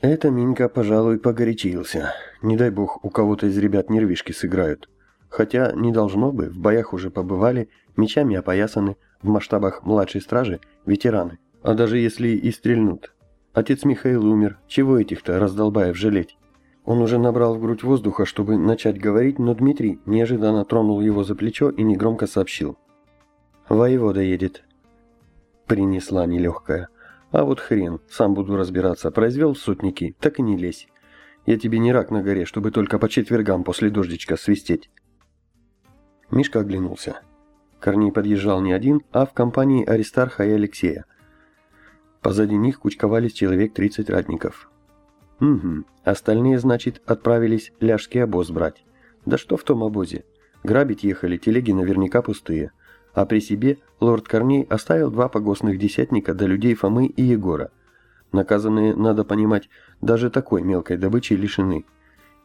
Это Минька, пожалуй, погорячился. Не дай бог, у кого-то из ребят нервишки сыграют. Хотя не должно бы, в боях уже побывали, мечами опоясаны, в масштабах младшей стражи ветераны. А даже если и стрельнут. Отец Михаил умер, чего этих-то раздолбаев жалеть? Он уже набрал в грудь воздуха, чтобы начать говорить, но Дмитрий неожиданно тронул его за плечо и негромко сообщил. «Воевода едет». Принесла нелегкая. «А вот хрен, сам буду разбираться. Произвел сотники, так и не лезь. Я тебе не рак на горе, чтобы только по четвергам после дождичка свистеть». Мишка оглянулся. Корней подъезжал не один, а в компании Аристарха и Алексея. Позади них кучковались человек 30 ратников. Угу, остальные, значит, отправились ляжский обоз брать. Да что в том обозе? Грабить ехали, телеги наверняка пустые. А при себе лорд Корней оставил два погостных десятника до людей Фомы и Егора. Наказанные, надо понимать, даже такой мелкой добычей лишены.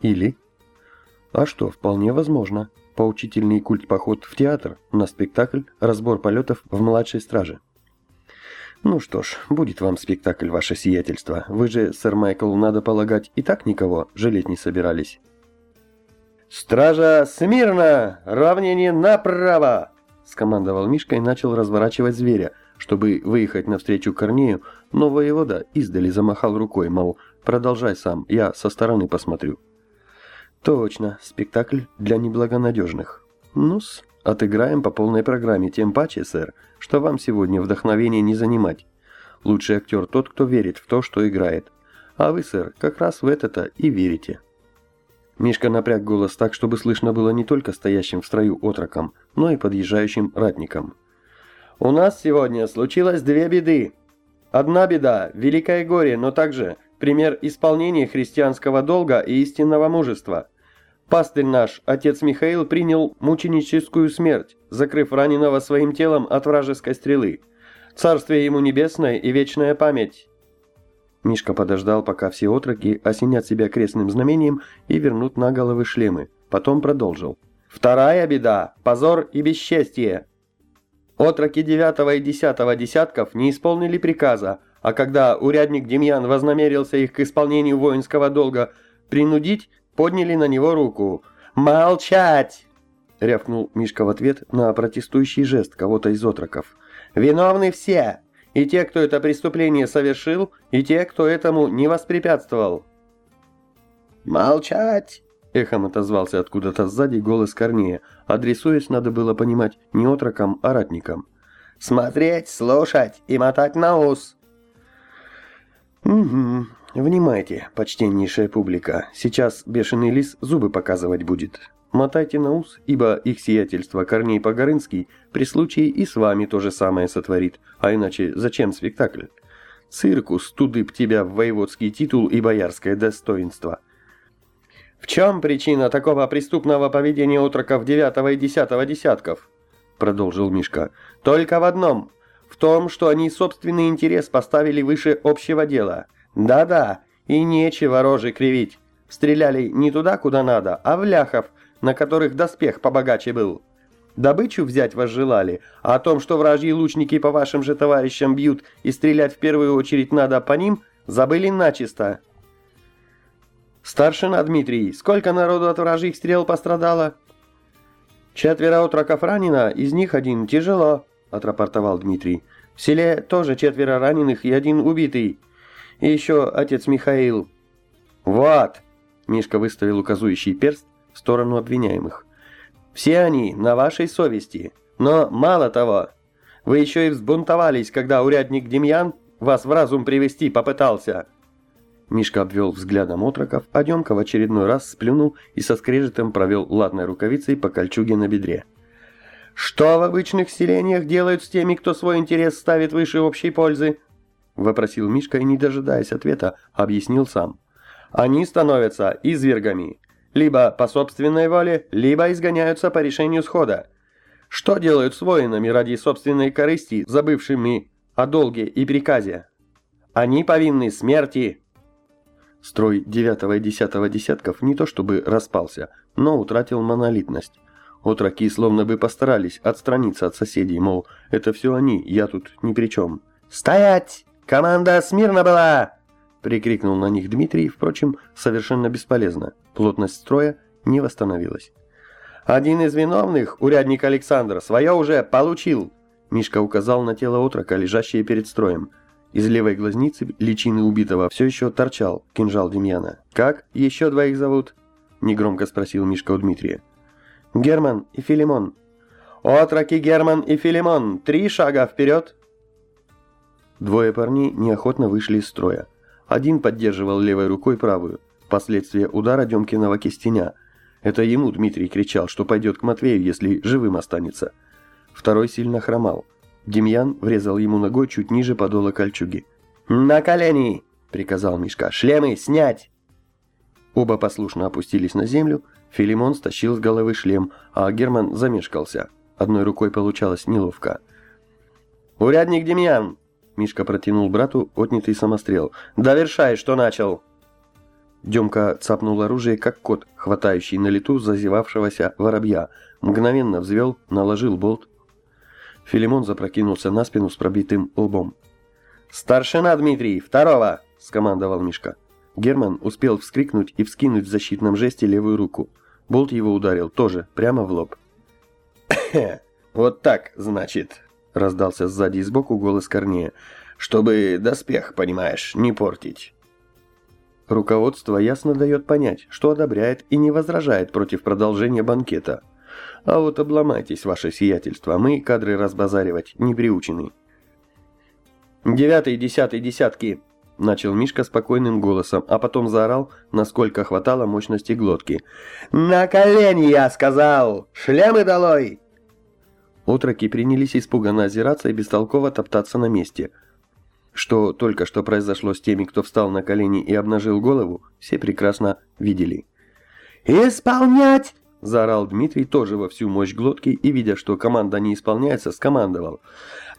Или... А что, вполне возможно. Поучительный культ-поход в театр, на спектакль, разбор полетов в младшей страже. Ну что ж, будет вам спектакль, ваше сиятельство. Вы же, сэр Майкл, надо полагать, и так никого жалеть не собирались. «Стража, смирно! Равнение направо!» Скомандовал Мишка и начал разворачивать зверя, чтобы выехать навстречу Корнею, но воевода издали замахал рукой, мол, продолжай сам, я со стороны посмотрю. Точно, спектакль для неблагонадежных. Ну-с, отыграем по полной программе, тем паче, сэр, что вам сегодня вдохновение не занимать. Лучший актер тот, кто верит в то, что играет. А вы, сэр, как раз в это-то и верите. Мишка напряг голос так, чтобы слышно было не только стоящим в строю отрокам, но и подъезжающим ратникам. «У нас сегодня случилось две беды. Одна беда – великое горе, но также пример исполнения христианского долга и истинного мужества – Пастырь наш, отец Михаил, принял мученическую смерть, закрыв раненого своим телом от вражеской стрелы. Царствие ему небесное и вечная память. Мишка подождал, пока все отроки осенят себя крестным знамением и вернут на головы шлемы. Потом продолжил. Вторая беда – позор и бесчестие. Отроки девятого и десятого десятков не исполнили приказа, а когда урядник Демьян вознамерился их к исполнению воинского долга принудить, подняли на него руку. «Молчать!» — рявкнул Мишка в ответ на протестующий жест кого-то из отроков. «Виновны все! И те, кто это преступление совершил, и те, кто этому не воспрепятствовал!» «Молчать!» — эхом отозвался откуда-то сзади голос Корнея, адресуясь, надо было понимать, не отрокам, а ратникам. «Смотреть, слушать и мотать на ус!» «Угу, «Внимайте, почтеннейшая публика, сейчас бешеный лис зубы показывать будет. Мотайте на ус, ибо их сиятельство Корней Погорынский при случае и с вами то же самое сотворит, а иначе зачем спектакль? Циркус туды б тебя в воеводский титул и боярское достоинство». «В чем причина такого преступного поведения отроков девятого и десятого десятков?» Продолжил Мишка. «Только в одном. В том, что они собственный интерес поставили выше общего дела». Да-да, и нечего рожи кривить. Стреляли не туда, куда надо, а в ляхов, на которых доспех побогаче был. Добычу взять возжелали, а о том, что вражьи лучники по вашим же товарищам бьют и стрелять в первую очередь надо по ним, забыли начисто. Старшина Дмитрий, сколько народу от вражьих стрел пострадало? Четверо отроков ранено, из них один тяжело, отрапортовал Дмитрий. В селе тоже четверо раненых и один убитый. И еще отец Михаил. Вот! Мишка выставил указующий перст в сторону обвиняемых. Все они на вашей совести. Но мало того, вы еще и взбунтовались, когда урядник Демьян вас в разум привести попытался. Мишка обвел взглядом отроков, а Демка в очередной раз сплюнул и со скрежетом провел ладной рукавицей по кольчуге на бедре. «Что в обычных селениях делают с теми, кто свой интерес ставит выше общей пользы?» — вопросил Мишка и, не дожидаясь ответа, объяснил сам. «Они становятся извергами. Либо по собственной воле, либо изгоняются по решению схода. Что делают с воинами ради собственной корысти, забывшими о долге и приказе? Они повинны смерти!» Строй девятого и десятого десятков не то чтобы распался, но утратил монолитность. Отроки словно бы постарались отстраниться от соседей, мол, это все они, я тут ни при чем. «Стоять!» «Команда смирно была!» Прикрикнул на них Дмитрий, впрочем, совершенно бесполезно. Плотность строя не восстановилась. «Один из виновных, урядник Александр, свое уже получил!» Мишка указал на тело отрока, лежащее перед строем. Из левой глазницы личины убитого все еще торчал кинжал Демьяна. «Как? Еще двоих зовут?» Негромко спросил Мишка у Дмитрия. «Герман и Филимон». «Отроки Герман и Филимон! Три шага вперед!» Двое парней неохотно вышли из строя. Один поддерживал левой рукой правую. Последствия удара Демкиного кистеня. Это ему Дмитрий кричал, что пойдет к Матвею, если живым останется. Второй сильно хромал. Демьян врезал ему ногой чуть ниже подола кольчуги. «На колени!» — приказал Мишка. «Шлемы снять!» Оба послушно опустились на землю. Филимон стащил с головы шлем, а Герман замешкался. Одной рукой получалось неловко. «Урядник Демьян!» Мишка протянул брату отнятый самострел. «Довершай, что начал!» Демка цапнул оружие, как кот, хватающий на лету зазевавшегося воробья. Мгновенно взвел, наложил болт. Филимон запрокинулся на спину с пробитым лбом. «Старшина Дмитрий, второго!» – скомандовал Мишка. Герман успел вскрикнуть и вскинуть в защитном жесте левую руку. Болт его ударил тоже, прямо в лоб. «Вот так, значит!» Раздался сзади и сбоку голос Корнея. «Чтобы доспех, понимаешь, не портить». Руководство ясно дает понять, что одобряет и не возражает против продолжения банкета. А вот обломайтесь, ваше сиятельство, мы кадры разбазаривать не приучены. «Девятый, десятый, десятки!» Начал Мишка спокойным голосом, а потом заорал, насколько хватало мощности глотки. «На колени, я сказал! Шлемы долой!» Отроки принялись испуганно озираться и бестолково топтаться на месте. Что только что произошло с теми, кто встал на колени и обнажил голову, все прекрасно видели. «Исполнять!» – заорал Дмитрий тоже во всю мощь глотки и, видя, что команда не исполняется, скомандовал.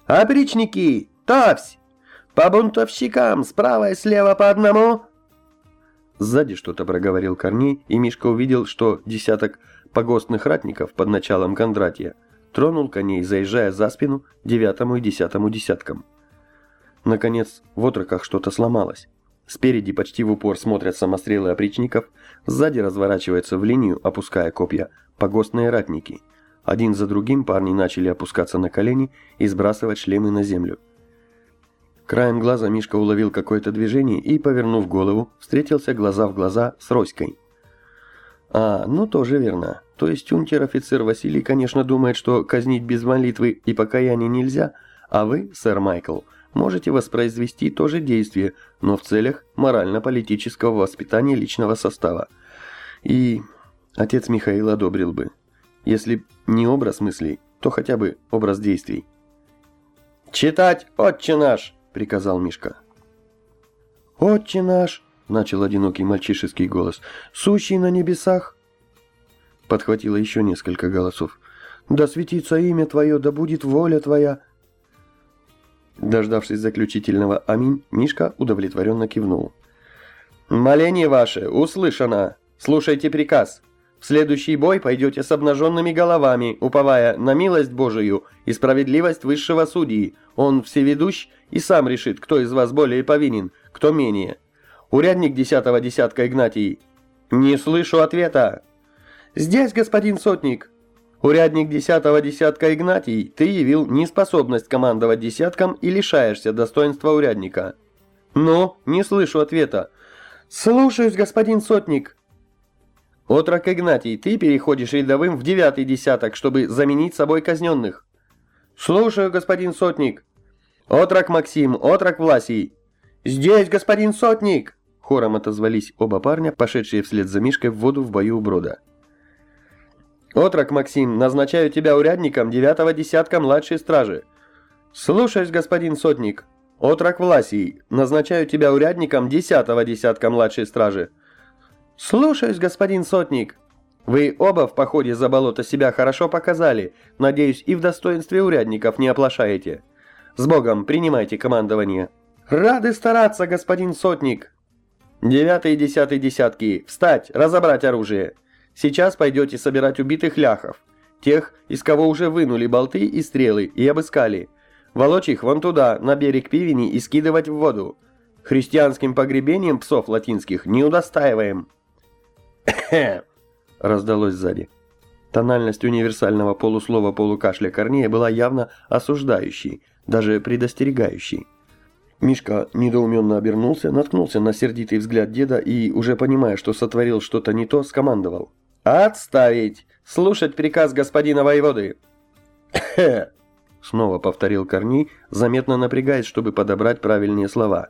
«Опричники! Тавсь! По бунтовщикам! Справа и слева по одному!» Сзади что-то проговорил Корней, и Мишка увидел, что десяток погостных ратников под началом Кондратья – тронул коней, заезжая за спину девятому и десятому десяткам. Наконец, в отроках что-то сломалось. Спереди почти в упор смотрят самострелы опричников, сзади разворачиваются в линию, опуская копья, погостные ратники. Один за другим парни начали опускаться на колени и сбрасывать шлемы на землю. Краем глаза Мишка уловил какое-то движение и, повернув голову, встретился глаза в глаза с Роськой. А, ну тоже верно. То есть унтер-офицер Василий, конечно, думает, что казнить без молитвы и покаяния нельзя, а вы, сэр Майкл, можете воспроизвести то же действие, но в целях морально-политического воспитания личного состава. И отец Михаил одобрил бы. Если не образ мыслей, то хотя бы образ действий. «Читать, отче наш!» — приказал Мишка. «Отче наш!» — начал одинокий мальчишеский голос. «Сущий на небесах!» Подхватило еще несколько голосов. «Да светится имя Твое, да будет воля Твоя!» Дождавшись заключительного «Аминь», Мишка удовлетворенно кивнул. «Моление ваше услышано! Слушайте приказ! В следующий бой пойдете с обнаженными головами, уповая на милость Божию и справедливость высшего судьи. Он всеведущ и сам решит, кто из вас более повинен, кто менее. Урядник десятого десятка Игнатий. Не слышу ответа. «Здесь, господин сотник!» «Урядник десятого десятка Игнатий, ты явил неспособность командовать десятком и лишаешься достоинства урядника». «Ну, не слышу ответа». «Слушаюсь, господин сотник». «Отрок Игнатий, ты переходишь рядовым в девятый десяток, чтобы заменить собой казненных». «Слушаю, господин сотник». «Отрок Максим, отрок Власий». «Здесь, господин сотник!» Хором отозвались оба парня, пошедшие вслед за Мишкой в воду в бою у брода. «Отрок, Максим, назначаю тебя урядником девятого десятка младшей стражи». «Слушаюсь, господин сотник». «Отрок Власий, назначаю тебя урядником десятого десятка младшей стражи». «Слушаюсь, господин сотник». «Вы оба в походе за болото себя хорошо показали. Надеюсь, и в достоинстве урядников не оплошаете. С Богом, принимайте командование». «Рады стараться, господин сотник». «Девятый и десятый десятки, встать, разобрать оружие». Сейчас пойдете собирать убитых ляхов, тех, из кого уже вынули болты и стрелы и обыскали. Волочь их вон туда, на берег Пивени и скидывать в воду. христианским погребением псов латинских не удостаиваем. раздалось сзади. Тональность универсального полуслова полукашля Корнея была явно осуждающей, даже предостерегающей. Мишка недоуменно обернулся, наткнулся на сердитый взгляд деда и, уже понимая, что сотворил что-то не то, скомандовал. «Отставить! Слушать приказ господина воеводы!» Снова повторил Корней, заметно напрягаясь, чтобы подобрать правильные слова.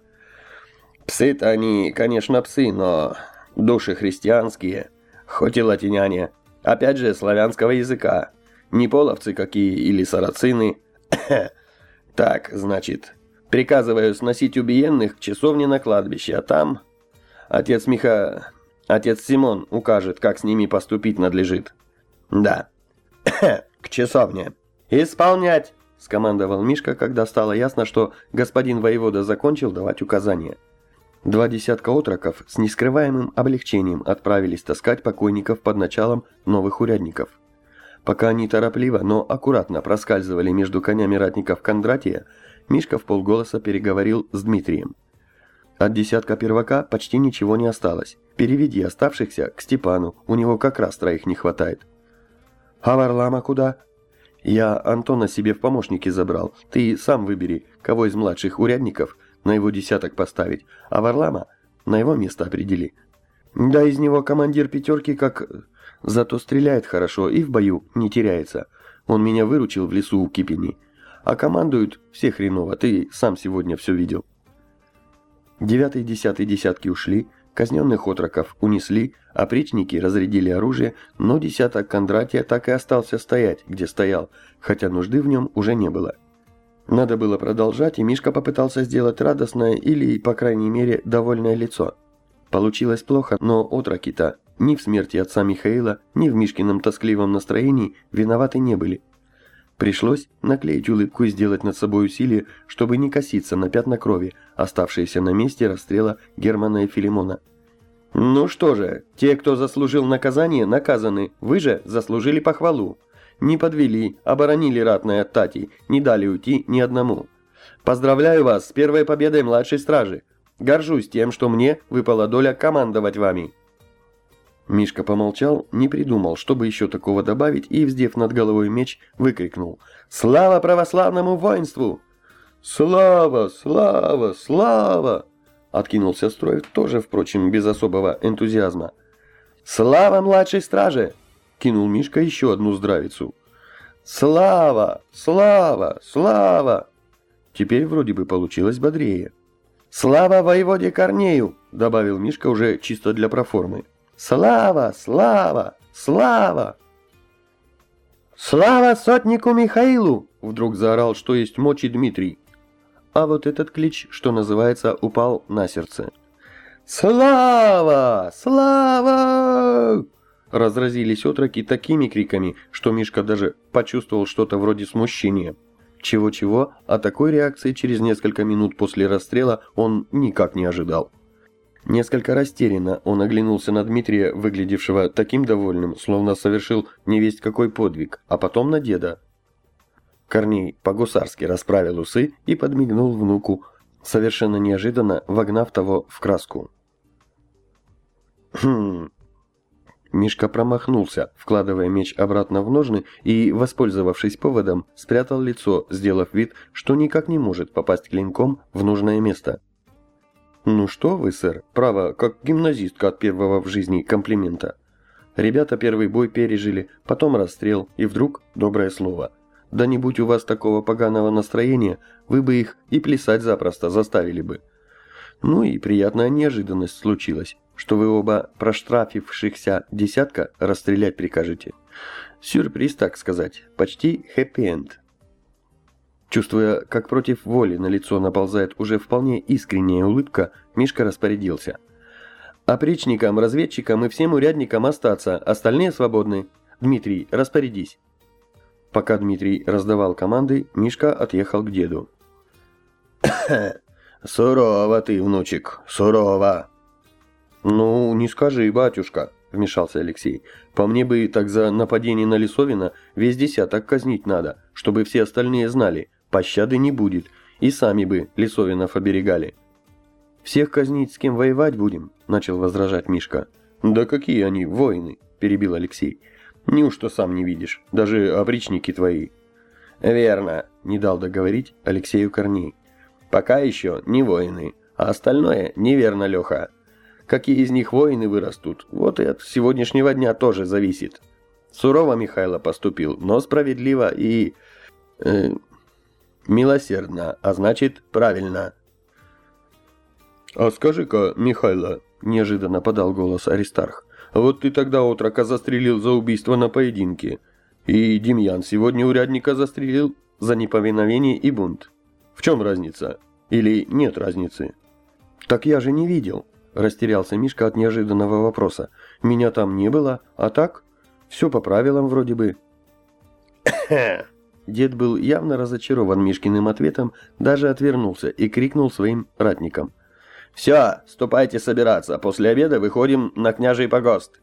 «Псы-то они, конечно, псы, но души христианские, хоть и латиняне, опять же, славянского языка, не половцы какие или сарацины. Так, значит, Приказываю сносить убиенных к часовне на кладбище, а там... Отец Миха... Отец Симон укажет, как с ними поступить надлежит. Да. к часовне. Исполнять! Скомандовал Мишка, когда стало ясно, что господин воевода закончил давать указания. Два десятка отроков с нескрываемым облегчением отправились таскать покойников под началом новых урядников. Пока они торопливо, но аккуратно проскальзывали между конями ратников Кондратия, Мишка в полголоса переговорил с Дмитрием. От десятка первака почти ничего не осталось. Переведи оставшихся к Степану, у него как раз троих не хватает. А Варлама куда? Я Антона себе в помощники забрал. Ты сам выбери, кого из младших урядников на его десяток поставить, а Варлама на его место определи. Да из него командир пятерки как... Зато стреляет хорошо и в бою не теряется. Он меня выручил в лесу у Кипени. А командуют все хреново, ты сам сегодня все видел. Девятый и десятый десятки ушли, казненных отроков унесли, опричники разрядили оружие, но десяток Кондратия так и остался стоять, где стоял, хотя нужды в нем уже не было. Надо было продолжать, и Мишка попытался сделать радостное или, по крайней мере, довольное лицо. Получилось плохо, но отроки-то ни в смерти отца Михаила, ни в Мишкином тоскливом настроении виноваты не были. Пришлось наклеить улыбку и сделать над собой усилие, чтобы не коситься на пятна крови, оставшиеся на месте расстрела Германа и Филимона. «Ну что же, те, кто заслужил наказание, наказаны, вы же заслужили похвалу. Не подвели, оборонили ратное от Тати, не дали уйти ни одному. Поздравляю вас с первой победой младшей стражи. Горжусь тем, что мне выпала доля командовать вами». Мишка помолчал, не придумал, чтобы еще такого добавить, и, вздев над головой меч, выкрикнул «Слава православному воинству!» «Слава! Слава! Слава!» Откинулся строй, тоже, впрочем, без особого энтузиазма. «Слава младшей страже!» Кинул Мишка еще одну здравицу. «Слава! Слава! Слава!» Теперь вроде бы получилось бодрее. «Слава воеводе Корнею!» Добавил Мишка уже чисто для проформы. Слава, слава, слава! «Слава сотнику Михаилу!» — вдруг заорал, что есть мочи Дмитрий. А вот этот клич, что называется, упал на сердце. «Слава! Слава!» Разразились отроки такими криками, что Мишка даже почувствовал что-то вроде смущения. Чего-чего, а такой реакции через несколько минут после расстрела он никак не ожидал. Несколько растерянно он оглянулся на Дмитрия, выглядевшего таким довольным, словно совершил невесть какой подвиг, а потом на деда. Корней по-гусарски расправил усы и подмигнул внуку, совершенно неожиданно вогнав того в краску. «Хм...» Мишка промахнулся, вкладывая меч обратно в ножны и, воспользовавшись поводом, спрятал лицо, сделав вид, что никак не может попасть клинком в нужное место. «Ну что вы, сэр, право, как гимназистка от первого в жизни комплимента. Ребята первый бой пережили, потом расстрел, и вдруг доброе слово. Да не будь у вас такого поганого настроения, вы бы их и плясать запросто заставили бы. Ну и приятная неожиданность случилась, что вы оба проштрафившихся десятка расстрелять прикажете. Сюрприз, так сказать, почти хэппи-энд». Чувствуя, как против воли на лицо наползает уже вполне искренняя улыбка, Мишка распорядился. «Опричникам, разведчикам и всем урядникам остаться, остальные свободны. Дмитрий, распорядись». Пока Дмитрий раздавал команды, Мишка отъехал к деду. «Сурово ты, внучек, сурово!» «Ну, не скажи, батюшка», — вмешался Алексей. «По мне бы так за нападение на Лисовина весь десяток казнить надо, чтобы все остальные знали, пощады не будет, и сами бы Лисовинов оберегали. «Всех казнить, с кем воевать будем?» – начал возражать Мишка. «Да какие они воины?» – перебил Алексей. «Неужто сам не видишь? Даже опричники твои». «Верно», – не дал договорить Алексею Корней. «Пока еще не воины, а остальное неверно, Леха. Какие из них воины вырастут, вот и от сегодняшнего дня тоже зависит. Сурово Михайло поступил, но справедливо и... Э, милосердно, а значит правильно». «А скажи-ка, Михайло», – неожиданно подал голос Аристарх, – «вот ты тогда отрока застрелил за убийство на поединке, и Демьян сегодня урядника застрелил за неповиновение и бунт. В чем разница? Или нет разницы?» «Так я же не видел», – растерялся Мишка от неожиданного вопроса. «Меня там не было, а так? Все по правилам вроде бы». Дед был явно разочарован Мишкиным ответом, даже отвернулся и крикнул своим ратникам – «Все, ступайте собираться. После обеда выходим на княжий погост».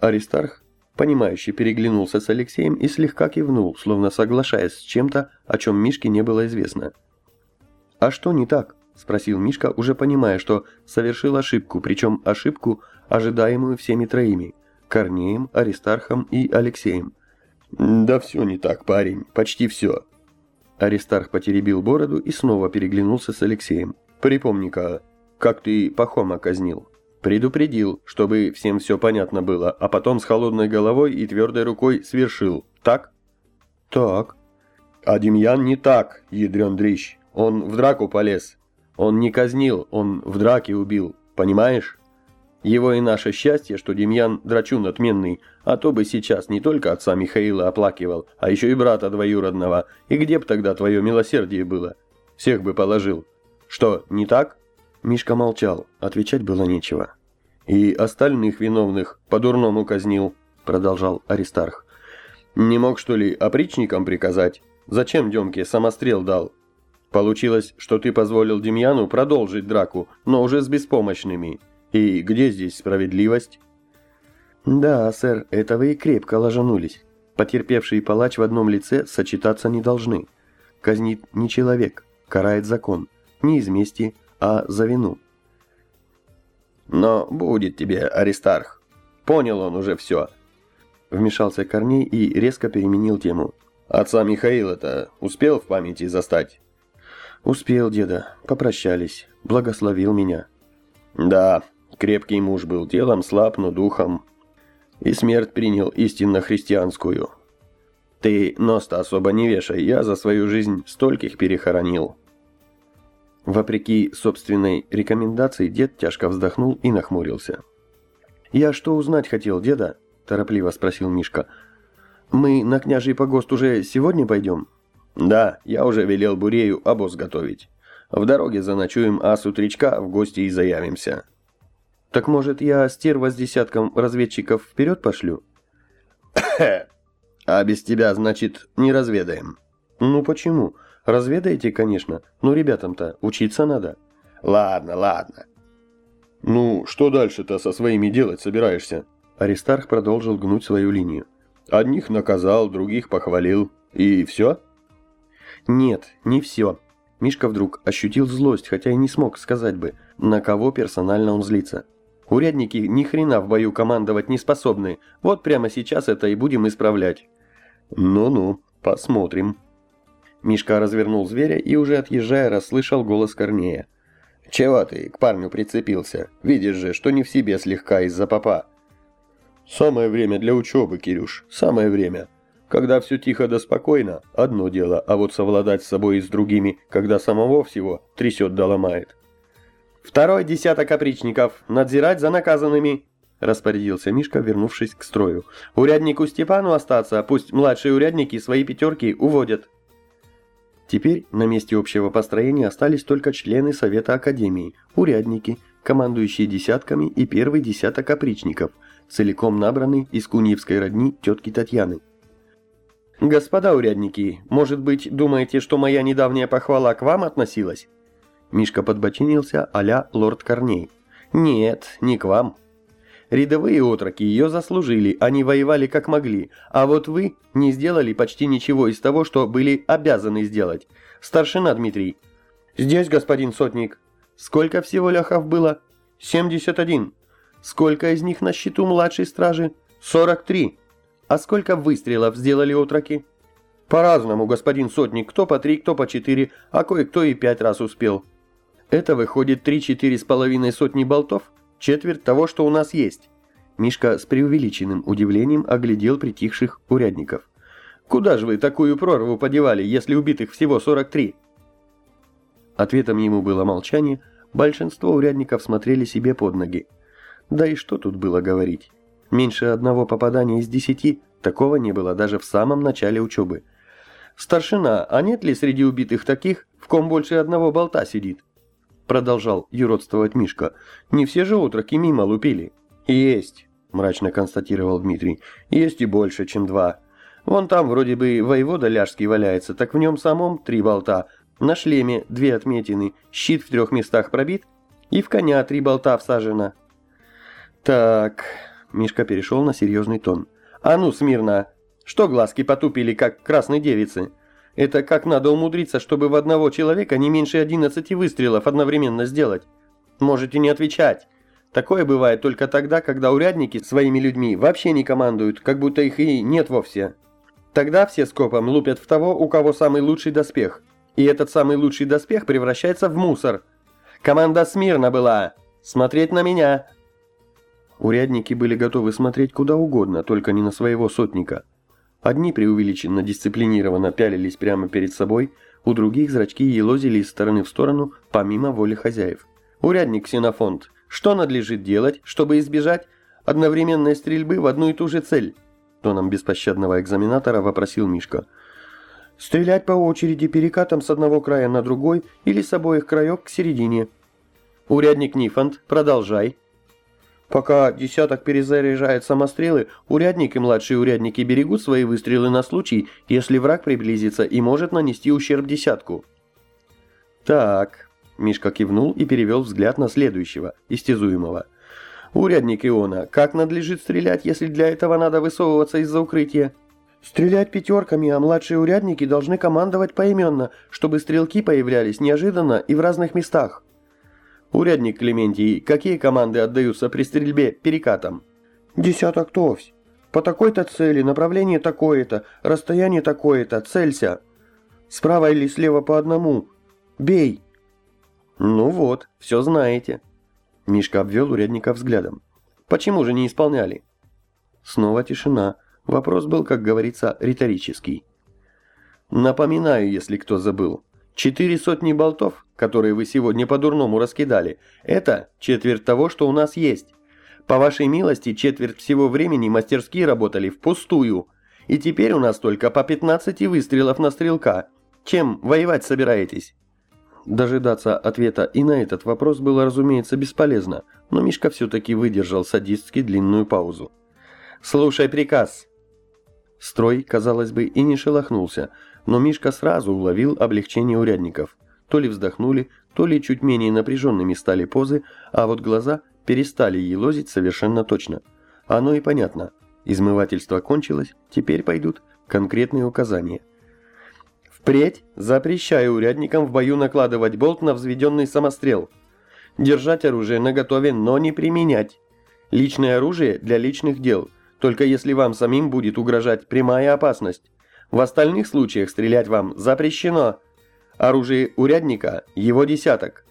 Аристарх, понимающе переглянулся с Алексеем и слегка кивнул, словно соглашаясь с чем-то, о чем Мишке не было известно. «А что не так?» – спросил Мишка, уже понимая, что совершил ошибку, причем ошибку, ожидаемую всеми троими – Корнеем, Аристархом и Алексеем. «Да все не так, парень, почти все». Аристарх потеребил бороду и снова переглянулся с Алексеем. Припомни-ка, как ты Пахома казнил. Предупредил, чтобы всем все понятно было, а потом с холодной головой и твердой рукой свершил. Так? Так. А Демьян не так, ядрен дрищ. Он в драку полез. Он не казнил, он в драке убил. Понимаешь? Его и наше счастье, что Демьян драчун отменный, а то бы сейчас не только отца Михаила оплакивал, а еще и брата двоюродного. И где б тогда твое милосердие было? Всех бы положил. «Что, не так?» Мишка молчал, отвечать было нечего. «И остальных виновных по-дурному казнил», — продолжал Аристарх. «Не мог, что ли, опричникам приказать? Зачем Демке самострел дал? Получилось, что ты позволил Демьяну продолжить драку, но уже с беспомощными. И где здесь справедливость?» «Да, сэр, это вы и крепко ложанулись. Потерпевший палач в одном лице сочетаться не должны. Казнит не человек, карает закон не из мести, а за вину. «Но будет тебе, Аристарх. Понял он уже все». Вмешался Корней и резко переменил тему. «Отца Михаила-то успел в памяти застать?» «Успел, деда. Попрощались. Благословил меня». «Да, крепкий муж был телом, слаб, но духом. И смерть принял истинно христианскую. Ты нос-то особо не вешай, я за свою жизнь стольких перехоронил». Вопреки собственной рекомендации, дед тяжко вздохнул и нахмурился. «Я что узнать хотел, деда?» – торопливо спросил Мишка. «Мы на княжий погост уже сегодня пойдем?» «Да, я уже велел Бурею обоз готовить. В дороге заночуем, а с утречка в гости и заявимся». «Так, может, я стерва с десятком разведчиков вперед пошлю?» «А без тебя, значит, не разведаем?» «Ну почему? Разведаете, конечно, но ребятам-то учиться надо. Ладно, ладно. Ну, что дальше-то со своими делать собираешься? Аристарх продолжил гнуть свою линию. Одних наказал, других похвалил. И все? Нет, не все. Мишка вдруг ощутил злость, хотя и не смог сказать бы, на кого персонально он злится. Урядники ни хрена в бою командовать не способны. Вот прямо сейчас это и будем исправлять. Ну-ну, посмотрим. Мишка развернул зверя и, уже отъезжая, расслышал голос Корнея. «Чего ты к парню прицепился? Видишь же, что не в себе слегка из-за попа». «Самое время для учебы, Кирюш, самое время. Когда все тихо да спокойно, одно дело, а вот совладать с собой и с другими, когда самого всего трясет да ломает». «Второй десяток опричников, надзирать за наказанными», – распорядился Мишка, вернувшись к строю. «Уряднику Степану остаться, пусть младшие урядники свои пятерки уводят». Теперь на месте общего построения остались только члены Совета Академии, урядники, командующие десятками и первый десяток опричников, целиком набраны из куньевской родни тетки Татьяны. «Господа урядники, может быть, думаете, что моя недавняя похвала к вам относилась?» Мишка подбочинился а лорд Корней. «Нет, не к вам. Рядовые отроки ее заслужили, они воевали как могли, а вот вы не сделали почти ничего из того, что были обязаны сделать. Старшина Дмитрий. Здесь, господин сотник. Сколько всего ляхов было? 71. Сколько из них на счету младшей стражи? 43. А сколько выстрелов сделали отроки? По-разному, господин сотник, кто по три, кто по четыре, а кое-кто и пять раз успел. Это выходит три-четыре с половиной сотни болтов, четверть того, что у нас есть. Мишка с преувеличенным удивлением оглядел притихших урядников. «Куда же вы такую прорву подевали, если убитых всего 43?» Ответом ему было молчание, большинство урядников смотрели себе под ноги. Да и что тут было говорить? Меньше одного попадания из десяти, такого не было даже в самом начале учебы. «Старшина, а нет ли среди убитых таких, в ком больше одного болта сидит?» Продолжал юродствовать Мишка. «Не все же утроки мимо лупили». «Есть», мрачно констатировал Дмитрий. «Есть и больше, чем два. Вон там вроде бы воевода ляжский валяется, так в нем самом три болта, на шлеме две отметины, щит в трех местах пробит, и в коня три болта всажено». «Так...» — Мишка перешел на серьезный тон. «А ну, смирно! Что глазки потупили, как красной девицы? Это как надо умудриться, чтобы в одного человека не меньше одиннадцати выстрелов одновременно сделать? Можете не отвечать. Такое бывает только тогда, когда урядники своими людьми вообще не командуют, как будто их и нет вовсе. Тогда все скопом лупят в того, у кого самый лучший доспех. И этот самый лучший доспех превращается в мусор. Команда смирно была. Смотреть на меня. Урядники были готовы смотреть куда угодно, только не на своего сотника. Одни преувеличенно дисциплинированно пялились прямо перед собой, у других зрачки елозили из стороны в сторону, помимо воли хозяев. «Урядник Ксенофонт, что надлежит делать, чтобы избежать одновременной стрельбы в одну и ту же цель?» Тоном беспощадного экзаменатора вопросил Мишка. «Стрелять по очереди перекатом с одного края на другой или с обоих краев к середине». «Урядник Нифонт, продолжай», Пока десяток перезаряжает самострелы, урядник и младшие урядники берегут свои выстрелы на случай, если враг приблизится и может нанести ущерб десятку. Так, Мишка кивнул и перевел взгляд на следующего, истязуемого. Урядник Иона, как надлежит стрелять, если для этого надо высовываться из-за укрытия? Стрелять пятерками, а младшие урядники должны командовать поименно, чтобы стрелки появлялись неожиданно и в разных местах. Урядник Клементий, какие команды отдаются при стрельбе перекатом? Десяток товсь. По такой-то цели, направление такое-то, расстояние такое-то, целься. Справа или слева по одному. Бей. Ну вот, все знаете. Мишка обвел урядника взглядом. Почему же не исполняли? Снова тишина. Вопрос был, как говорится, риторический. Напоминаю, если кто забыл. Четыре сотни болтов, которые вы сегодня по-дурному раскидали, это четверть того, что у нас есть. По вашей милости, четверть всего времени мастерские работали впустую. И теперь у нас только по 15 выстрелов на стрелка. Чем воевать собираетесь? Дожидаться ответа и на этот вопрос было, разумеется, бесполезно, но Мишка все-таки выдержал садистски длинную паузу. «Слушай приказ!» Строй, казалось бы, и не шелохнулся, но Мишка сразу уловил облегчение урядников. То ли вздохнули, то ли чуть менее напряженными стали позы, а вот глаза перестали елозить совершенно точно. Оно и понятно. Измывательство кончилось, теперь пойдут конкретные указания. Впредь запрещаю урядникам в бою накладывать болт на взведенный самострел. Держать оружие наготове, но не применять. Личное оружие для личных дел, только если вам самим будет угрожать прямая опасность. В остальных случаях стрелять вам запрещено. Оружие урядника – его десяток.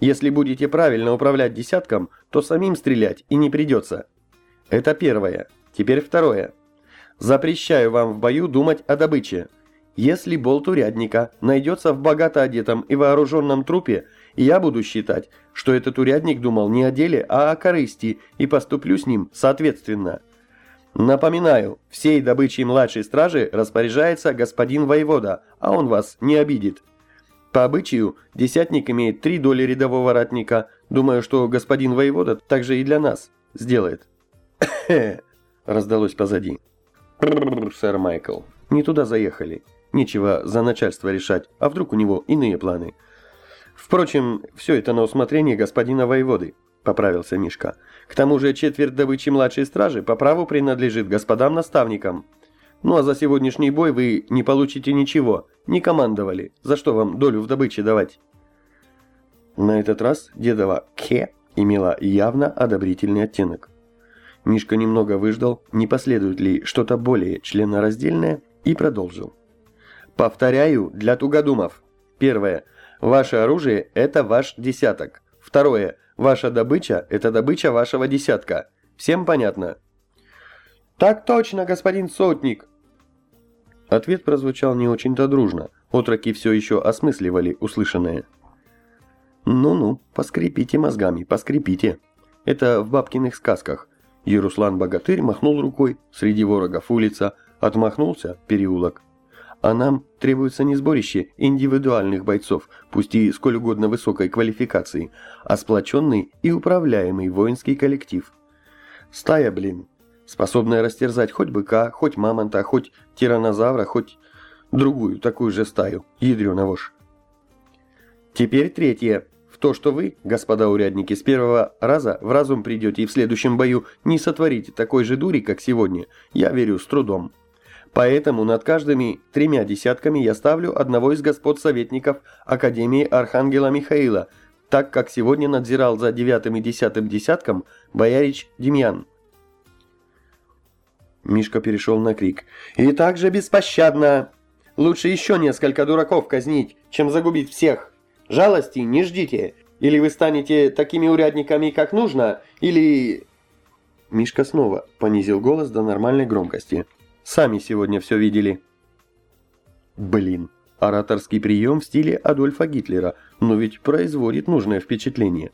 Если будете правильно управлять десятком, то самим стрелять и не придется. Это первое. Теперь второе. Запрещаю вам в бою думать о добыче. Если болт урядника найдется в богато одетом и вооруженном трупе, я буду считать, что этот урядник думал не о деле, а о корысти, и поступлю с ним соответственно. Напоминаю, всей добычей младшей стражи распоряжается господин воевода, а он вас не обидит. По обычаю, десятник имеет три доли рядового ратника. Думаю, что господин воевода также и для нас сделает. раздалось позади. сэр Майкл. Не туда заехали. Нечего за начальство решать, а вдруг у него иные планы. Впрочем, все это на усмотрение господина воеводы, поправился Мишка. К тому же четверть добычи младшей стражи по праву принадлежит господам-наставникам. Ну а за сегодняшний бой вы не получите ничего, не командовали. За что вам долю в добыче давать? На этот раз дедова «кхе» имела явно одобрительный оттенок. Мишка немного выждал, не последует ли что-то более членораздельное, и продолжил. Повторяю, для тугодумов. Первое. Ваше оружие – это ваш десяток. Второе. Ваша добыча – это добыча вашего десятка. Всем понятно? Так точно, господин сотник. Ответ прозвучал не очень-то дружно. Отроки все еще осмысливали услышанное. «Ну-ну, поскрипите мозгами, поскрипите». Это в бабкиных сказках. Яруслан-богатырь махнул рукой, среди ворогов улица, отмахнулся переулок. А нам требуется не сборище индивидуальных бойцов, пусть и сколь угодно высокой квалификации, а сплоченный и управляемый воинский коллектив. Стая, блин, способная растерзать хоть быка, хоть мамонта, хоть тиранозавра, хоть другую такую же стаю, ядрёна вошь. Теперь третье то, что вы, господа урядники, с первого раза в разум придете и в следующем бою не сотворите такой же дури, как сегодня, я верю с трудом. Поэтому над каждыми тремя десятками я ставлю одного из господ советников Академии Архангела Михаила, так как сегодня надзирал за девятым и десятым десятком боярич Демьян. Мишка перешел на крик. «И так же беспощадно! Лучше еще несколько дураков казнить, чем загубить всех!» Жалости не ждите. Или вы станете такими урядниками, как нужно, или...» Мишка снова понизил голос до нормальной громкости. «Сами сегодня все видели». «Блин, ораторский прием в стиле Адольфа Гитлера, но ведь производит нужное впечатление».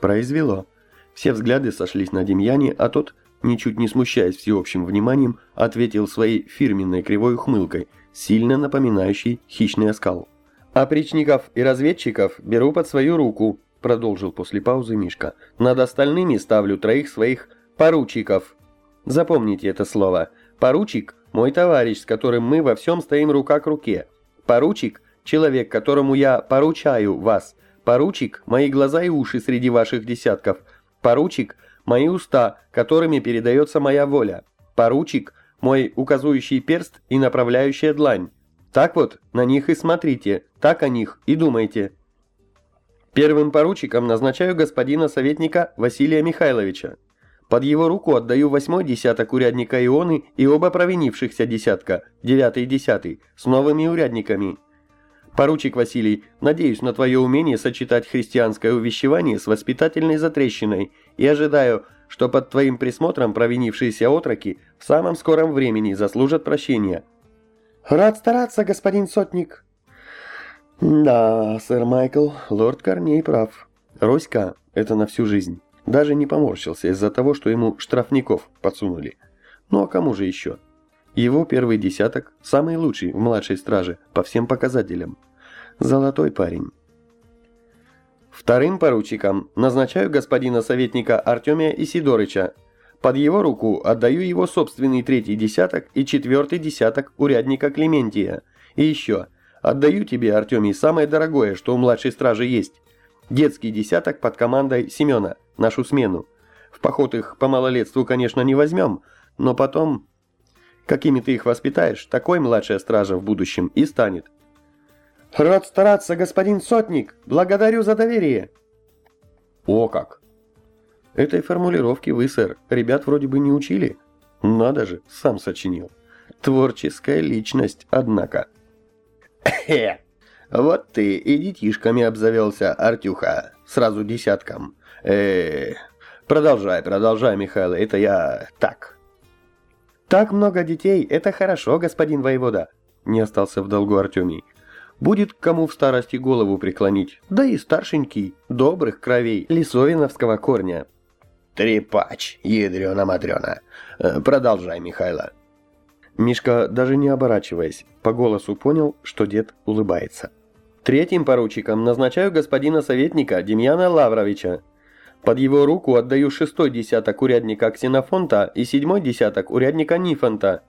Произвело. Все взгляды сошлись на Демьяне, а тот, ничуть не смущаясь всеобщим вниманием, ответил своей фирменной кривой ухмылкой, сильно напоминающей хищный оскал. «Опричников и разведчиков беру под свою руку», — продолжил после паузы Мишка. «Над остальными ставлю троих своих поручиков. Запомните это слово. Поручик — мой товарищ, с которым мы во всем стоим рука к руке. Поручик — человек, которому я поручаю вас. Поручик — мои глаза и уши среди ваших десятков. Поручик — мои уста, которыми передается моя воля. Поручик — мой указующий перст и направляющая длань. Так вот, на них и смотрите, так о них и думайте. Первым поручиком назначаю господина советника Василия Михайловича. Под его руку отдаю восьмой десяток урядника Ионы и оба провинившихся десятка, девятый и десятый, с новыми урядниками. Поручик Василий, надеюсь на твое умение сочетать христианское увещевание с воспитательной затрещиной и ожидаю, что под твоим присмотром провинившиеся отроки в самом скором времени заслужат прощения. «Рад стараться, господин сотник». «Да, сэр Майкл, лорд Корней прав. Роська — это на всю жизнь. Даже не поморщился из-за того, что ему штрафников подсунули. Ну а кому же еще? Его первый десяток, самый лучший в младшей страже, по всем показателям. Золотой парень». Вторым поручиком назначаю господина советника Артемия Исидорыча, под его руку отдаю его собственный третий десяток и четвертый десяток урядника Клементия. И еще, отдаю тебе, Артемий, самое дорогое, что у младшей стражи есть. Детский десяток под командой Семена, нашу смену. В поход их по малолетству, конечно, не возьмем, но потом... Какими ты их воспитаешь, такой младшая стража в будущем и станет. «Рад стараться, господин Сотник! Благодарю за доверие!» «О как! Этой формулировки вы, сэр, ребят вроде бы не учили. Надо же, сам сочинил. Творческая личность, однако. Хе, вот ты и детишками обзавелся, Артюха, сразу десятком. Э, продолжай, продолжай, Михаил, это я так. Так много детей, это хорошо, господин воевода. Не остался в долгу Артемий. Будет кому в старости голову преклонить, да и старшенький, добрых кровей, лисовиновского корня. «Трепач, ядрена-матрена. Э, продолжай, Михайло». Мишка, даже не оборачиваясь, по голосу понял, что дед улыбается. «Третьим поручиком назначаю господина советника Демьяна Лавровича. Под его руку отдаю шестой десяток урядника Ксенофонта и седьмой десяток урядника Нифонта.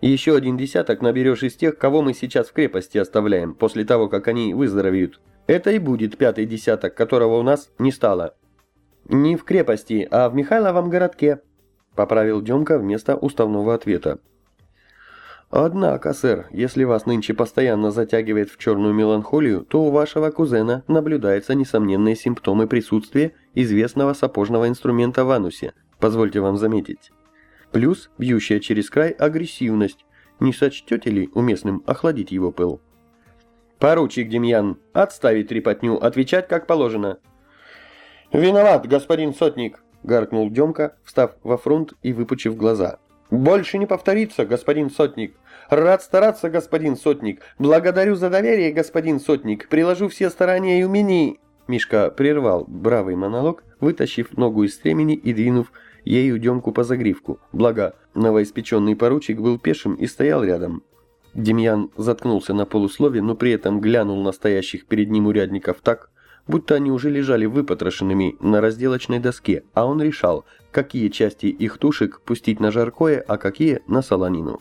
Еще один десяток наберешь из тех, кого мы сейчас в крепости оставляем, после того, как они выздоровеют. Это и будет пятый десяток, которого у нас не стало». «Не в крепости, а в Михайловом городке», — поправил Демка вместо уставного ответа. Однако, сэр, если вас нынче постоянно затягивает в черную меланхолию, то у вашего кузена наблюдаются несомненные симптомы присутствия известного сапожного инструмента в анусе, позвольте вам заметить. Плюс бьющая через край агрессивность. Не сочтете ли уместным охладить его пыл? «Поручик Демьян, отставить трепотню, отвечать как положено». «Виноват, господин сотник», — гаркнул Демка, встав во фронт и выпучив глаза. «Больше не повторится, господин Сотник. Рад стараться, господин Сотник. Благодарю за доверие, господин Сотник. Приложу все старания и умения». Мишка прервал бравый монолог, вытащив ногу из стремени и двинув ею Демку по загривку. Благо, новоиспеченный поручик был пешим и стоял рядом. Демьян заткнулся на полуслове, но при этом глянул на стоящих перед ним урядников так, будто они уже лежали выпотрошенными на разделочной доске, а он решал, какие части их тушек пустить на жаркое, а какие на солонину.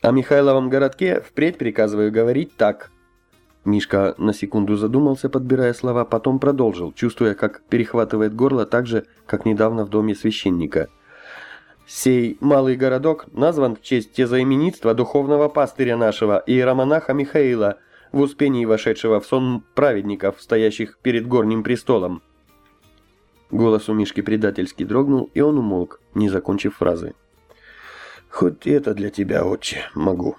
О Михайловом городке впредь приказываю говорить так. Мишка на секунду задумался, подбирая слова, потом продолжил, чувствуя, как перехватывает горло так же, как недавно в доме священника. «Сей малый городок назван в честь тезаименитства духовного пастыря нашего, иеромонаха Михаила, в успении вошедшего в сон праведников, стоящих перед горним престолом. Голос у Мишки предательски дрогнул, и он умолк, не закончив фразы. «Хоть это для тебя, отче, могу».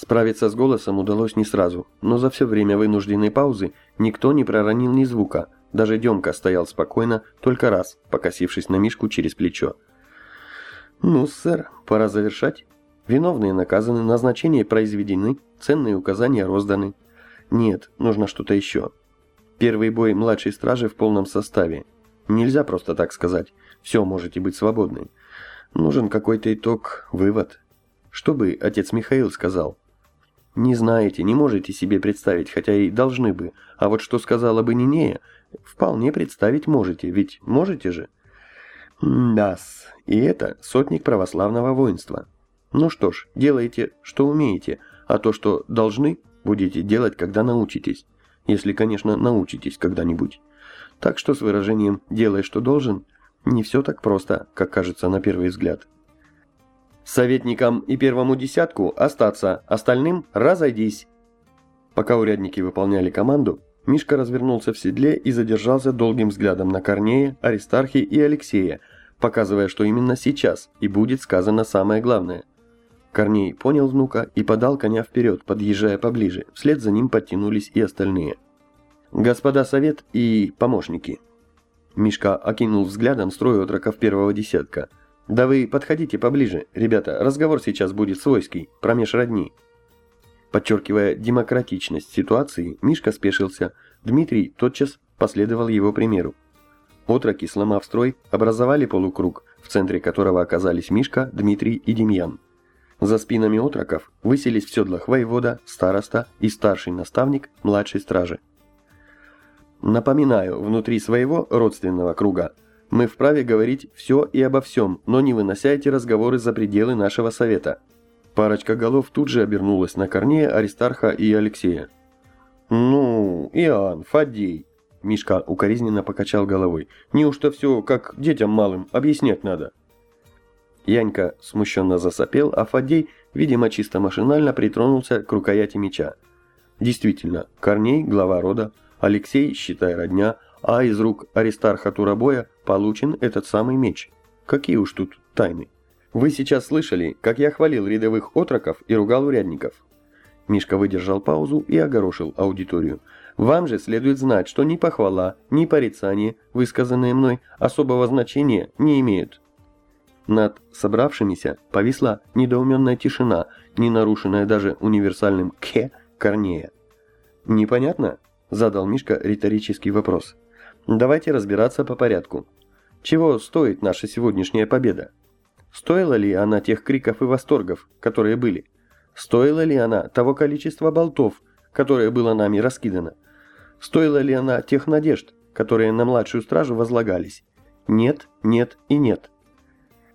Справиться с голосом удалось не сразу, но за все время вынужденной паузы никто не проронил ни звука, даже Демка стоял спокойно, только раз, покосившись на Мишку через плечо. «Ну, сэр, пора завершать». Виновные наказаны, назначения произведены, ценные указания розданы. Нет, нужно что-то еще. Первый бой младшей стражи в полном составе. Нельзя просто так сказать. Все, можете быть свободны. Нужен какой-то итог, вывод. Что бы отец Михаил сказал? Не знаете, не можете себе представить, хотя и должны бы. А вот что сказала бы Нинея, вполне представить можете, ведь можете же? Да-с, и это сотник православного воинства. Ну что ж, делайте, что умеете, а то, что должны, будете делать, когда научитесь. Если, конечно, научитесь когда-нибудь. Так что с выражением «делай, что должен» не все так просто, как кажется на первый взгляд. Советникам и первому десятку остаться, остальным разойдись. Пока урядники выполняли команду, Мишка развернулся в седле и задержался долгим взглядом на Корнея, Аристархи и Алексея, показывая, что именно сейчас и будет сказано самое главное. Корней понял внука и подал коня вперед, подъезжая поближе. Вслед за ним подтянулись и остальные. «Господа совет и помощники». Мишка окинул взглядом строй отроков первого десятка. «Да вы подходите поближе, ребята, разговор сейчас будет свойский, промеж родни». Подчеркивая демократичность ситуации, Мишка спешился. Дмитрий тотчас последовал его примеру. Отроки, сломав строй, образовали полукруг, в центре которого оказались Мишка, Дмитрий и Демьян. За спинами отроков выселись в седлах воевода, староста и старший наставник младшей стражи. Напоминаю, внутри своего родственного круга мы вправе говорить все и обо всем, но не вынося эти разговоры за пределы нашего совета. Парочка голов тут же обернулась на Корнея, Аристарха и Алексея. «Ну, Иоанн, Фадей!» Мишка укоризненно покачал головой. «Неужто все, как детям малым, объяснять надо?» Янька смущенно засопел, а Фадей, видимо, чисто машинально притронулся к рукояти меча. Действительно, Корней – глава рода, Алексей, считай, родня, а из рук Аристарха Турабоя получен этот самый меч. Какие уж тут тайны. Вы сейчас слышали, как я хвалил рядовых отроков и ругал урядников. Мишка выдержал паузу и огорошил аудиторию. Вам же следует знать, что ни похвала, ни порицание, высказанные мной, особого значения не имеют. Над собравшимися повисла недоуменная тишина, не нарушенная даже универсальным «кхе» Корнея. «Непонятно?» – задал Мишка риторический вопрос. «Давайте разбираться по порядку. Чего стоит наша сегодняшняя победа? Стоила ли она тех криков и восторгов, которые были? Стоила ли она того количества болтов, которое было нами раскидано? Стоила ли она тех надежд, которые на младшую стражу возлагались? Нет, нет и нет.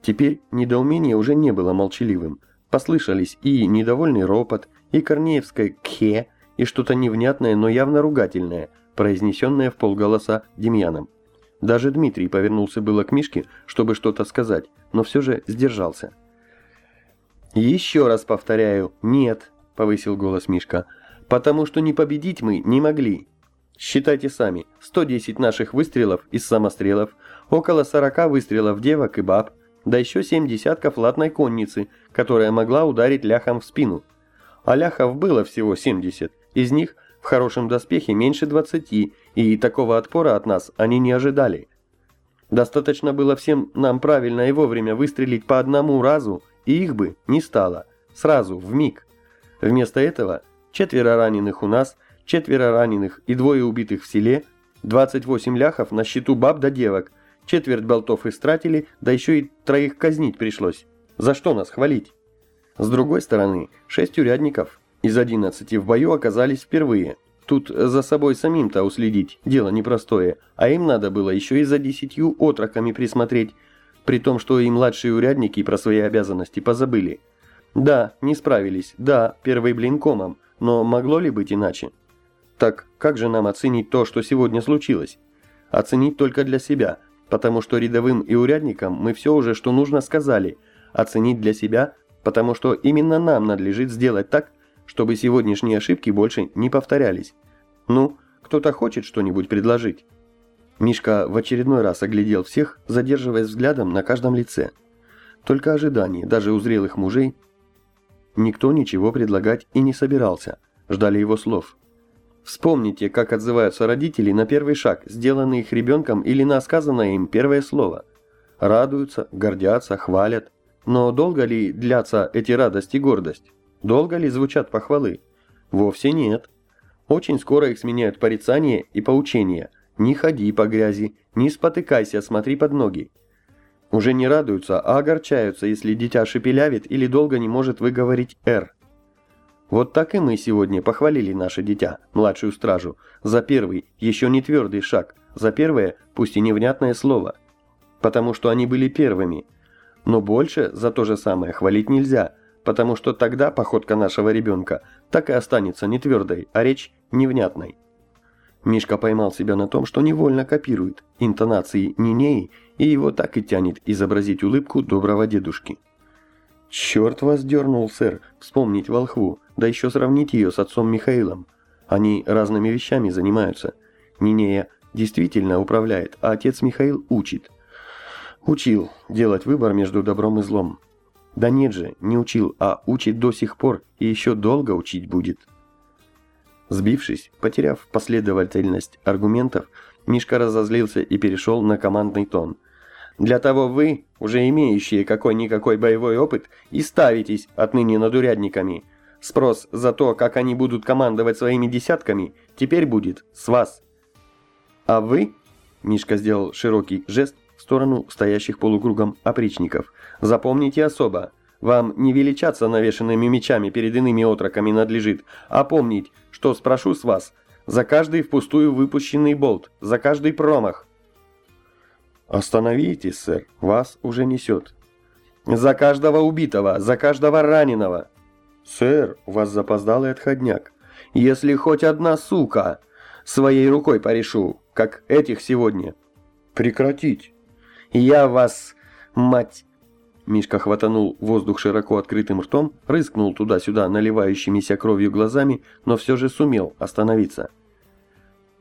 Теперь недоумение уже не было молчаливым. Послышались и недовольный ропот, и корнеевское «кхе», и что-то невнятное, но явно ругательное, произнесенное в полголоса Демьяном. Даже Дмитрий повернулся было к Мишке, чтобы что-то сказать, но все же сдержался. «Еще раз повторяю, нет», — повысил голос Мишка, — «потому что не победить мы не могли. Считайте сами, 110 наших выстрелов из самострелов, около 40 выстрелов девок и баб, да еще 7 десятков латной конницы, которая могла ударить ляхам в спину. А ляхов было всего 70, из них в хорошем доспехе меньше 20, и такого отпора от нас они не ожидали. Достаточно было всем нам правильно и вовремя выстрелить по одному разу, и их бы не стало. Сразу, в миг. Вместо этого четверо раненых у нас, четверо раненых и двое убитых в селе, 28 ляхов на счету баб да девок, четверть болтов истратили, да еще и троих казнить пришлось. За что нас хвалить? С другой стороны, шесть урядников из 11 в бою оказались впервые. Тут за собой самим-то уследить, дело непростое, а им надо было еще и за десятью отроками присмотреть, при том, что и младшие урядники про свои обязанности позабыли. Да, не справились, да, первый блин комом, но могло ли быть иначе? Так как же нам оценить то, что сегодня случилось? Оценить только для себя, потому что рядовым и урядникам мы все уже, что нужно, сказали. Оценить для себя, потому что именно нам надлежит сделать так, чтобы сегодняшние ошибки больше не повторялись. Ну, кто-то хочет что-нибудь предложить? Мишка в очередной раз оглядел всех, задерживаясь взглядом на каждом лице. Только ожидание, даже у зрелых мужей. Никто ничего предлагать и не собирался, ждали его слов. Вспомните, как отзываются родители на первый шаг, сделанный их ребенком или на сказанное им первое слово. Радуются, гордятся, хвалят. Но долго ли длятся эти радость и гордость? Долго ли звучат похвалы? Вовсе нет. Очень скоро их сменяют порицания и поучения – не ходи по грязи, не спотыкайся, смотри под ноги. Уже не радуются, а огорчаются, если дитя шепелявит или долго не может выговорить «Р». Вот так и мы сегодня похвалили наше дитя, младшую стражу, за первый, еще не твердый шаг, за первое, пусть и невнятное слово. Потому что они были первыми. Но больше за то же самое хвалить нельзя, потому что тогда походка нашего ребенка так и останется не твердой, а речь невнятной. Мишка поймал себя на том, что невольно копирует интонации Нинеи, и его так и тянет изобразить улыбку доброго дедушки. «Черт вас дернул, сэр, вспомнить волхву, да еще сравнить ее с отцом Михаилом. Они разными вещами занимаются. Нинея действительно управляет, а отец Михаил учит. Учил делать выбор между добром и злом. Да нет же, не учил, а учит до сих пор и еще долго учить будет». Сбившись, потеряв последовательность аргументов, Мишка разозлился и перешел на командный тон. «Для того вы, уже имеющие какой-никакой боевой опыт, и ставитесь отныне над урядниками. Спрос за то, как они будут командовать своими десятками, теперь будет с вас». «А вы?» – Мишка сделал широкий жест в сторону стоящих полукругом опричников. «Запомните особо, вам не величаться навешенными мечами перед иными отроками надлежит, а помнить, что спрошу с вас за каждый впустую выпущенный болт, за каждый промах. Остановитесь, сэр, вас уже несет. За каждого убитого, за каждого раненого. Сэр, у вас запоздалый отходняк. Если хоть одна сука своей рукой порешу, как этих сегодня. Прекратить. Я вас, мать Мишка хватанул воздух широко открытым ртом, рыскнул туда-сюда наливающимися кровью глазами, но все же сумел остановиться.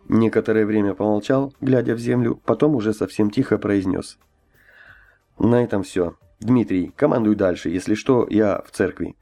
Некоторое время помолчал, глядя в землю, потом уже совсем тихо произнес. «На этом все. Дмитрий, командуй дальше, если что, я в церкви».